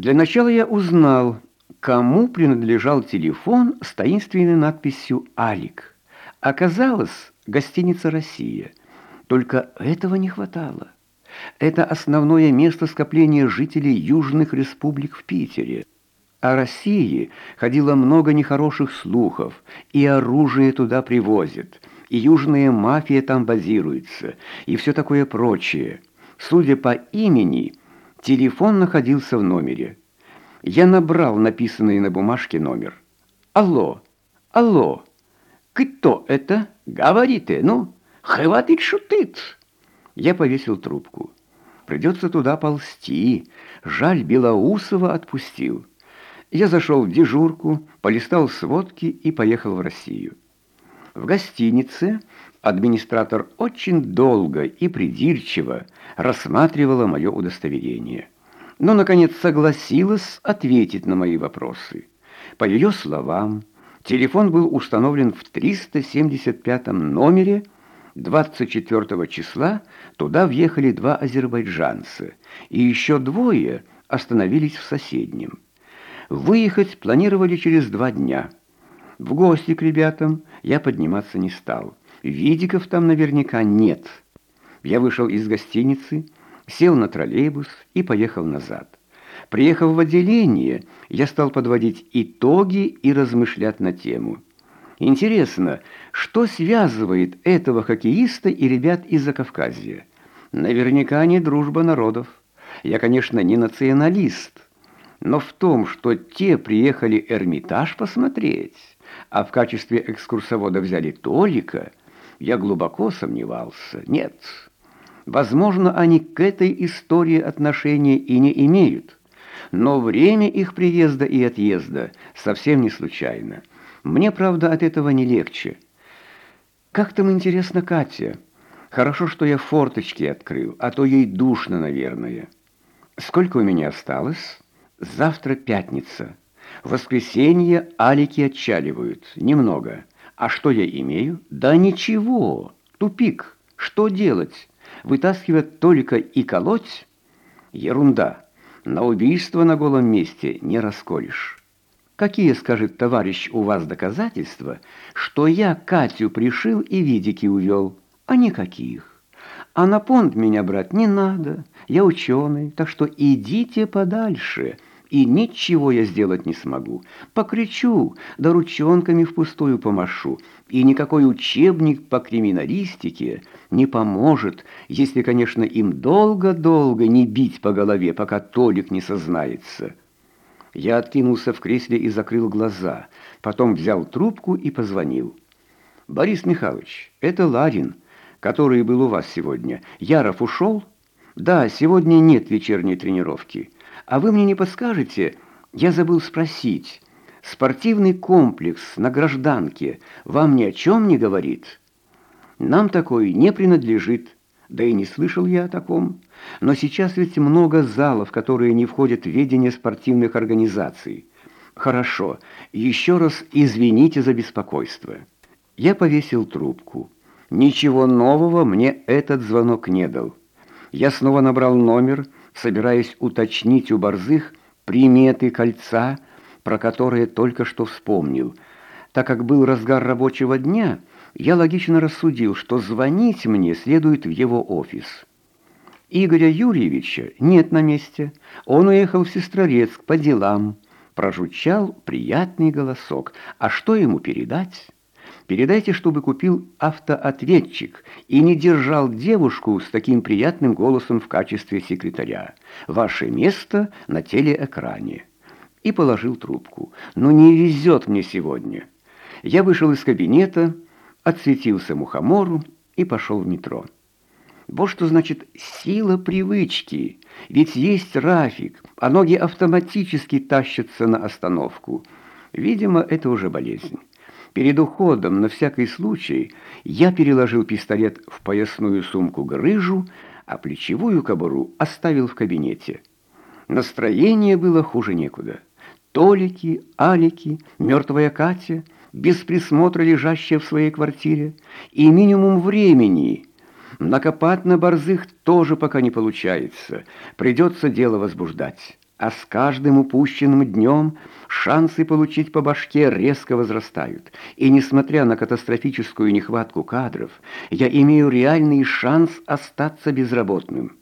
Для начала я узнал, кому принадлежал телефон с таинственной надписью «Алик». Оказалось, гостиница «Россия». Только этого не хватало. Это основное место скопления жителей южных республик в Питере. О России ходило много нехороших слухов, и оружие туда привозят, и южная мафия там базируется, и все такое прочее. Судя по имени, телефон находился в номере. Я набрал написанный на бумажке номер. «Алло, алло, кто это? Говорите, ну, хватит шутить!» Я повесил трубку. Придется туда ползти. Жаль, Белоусова отпустил. Я зашел в дежурку, полистал сводки и поехал в Россию. В гостинице администратор очень долго и придирчиво рассматривала мое удостоверение. Но, наконец, согласилась ответить на мои вопросы. По ее словам, телефон был установлен в 375 номере 24 числа туда въехали два азербайджанца, и еще двое остановились в соседнем. Выехать планировали через два дня. В гости к ребятам я подниматься не стал. Видиков там наверняка нет. Я вышел из гостиницы, сел на троллейбус и поехал назад. Приехав в отделение, я стал подводить итоги и размышлять на тему – Интересно, что связывает этого хоккеиста и ребят из Закавказья? Наверняка не дружба народов. Я, конечно, не националист, но в том, что те приехали Эрмитаж посмотреть, а в качестве экскурсовода взяли Толика, я глубоко сомневался. Нет, возможно, они к этой истории отношения и не имеют, но время их приезда и отъезда совсем не случайно. Мне, правда, от этого не легче. Как там интересно Катя? Хорошо, что я форточки открыл, а то ей душно, наверное. Сколько у меня осталось? Завтра пятница. В воскресенье алики отчаливают. Немного. А что я имею? Да ничего. Тупик. Что делать? Вытаскивать только и колоть? Ерунда. На убийство на голом месте не расколешь. Какие, скажет товарищ, у вас доказательства, что я Катю пришил и видики увел? А никаких. А на понт меня брать не надо. Я ученый, так что идите подальше. И ничего я сделать не смогу. Покричу, да ручонками впустую помашу. И никакой учебник по криминалистике не поможет, если, конечно, им долго-долго не бить по голове, пока Толик не сознается». Я откинулся в кресле и закрыл глаза, потом взял трубку и позвонил. «Борис Михайлович, это Ладин, который был у вас сегодня. Яров ушел?» «Да, сегодня нет вечерней тренировки. А вы мне не подскажете? Я забыл спросить. Спортивный комплекс на гражданке вам ни о чем не говорит?» «Нам такой не принадлежит». Да и не слышал я о таком. Но сейчас ведь много залов, которые не входят в ведение спортивных организаций. Хорошо, еще раз извините за беспокойство. Я повесил трубку. Ничего нового мне этот звонок не дал. Я снова набрал номер, собираясь уточнить у борзых приметы кольца, про которые только что вспомнил. Так как был разгар рабочего дня, я логично рассудил, что звонить мне следует в его офис. Игоря Юрьевича нет на месте. Он уехал в Сестрорецк по делам. Прожучал приятный голосок. А что ему передать? Передайте, чтобы купил автоответчик и не держал девушку с таким приятным голосом в качестве секретаря. Ваше место на телеэкране. И положил трубку. Но не везет мне сегодня. Я вышел из кабинета, отсветился мухомору и пошел в метро. Вот что значит сила привычки. Ведь есть Рафик, а ноги автоматически тащатся на остановку. Видимо, это уже болезнь. Перед уходом, на всякий случай, я переложил пистолет в поясную сумку-грыжу, а плечевую кобуру оставил в кабинете. Настроение было хуже некуда. Толики, Алики, мертвая Катя — без присмотра лежащая в своей квартире, и минимум времени. Накопать на борзых тоже пока не получается. Придется дело возбуждать. А с каждым упущенным днем шансы получить по башке резко возрастают. И несмотря на катастрофическую нехватку кадров, я имею реальный шанс остаться безработным.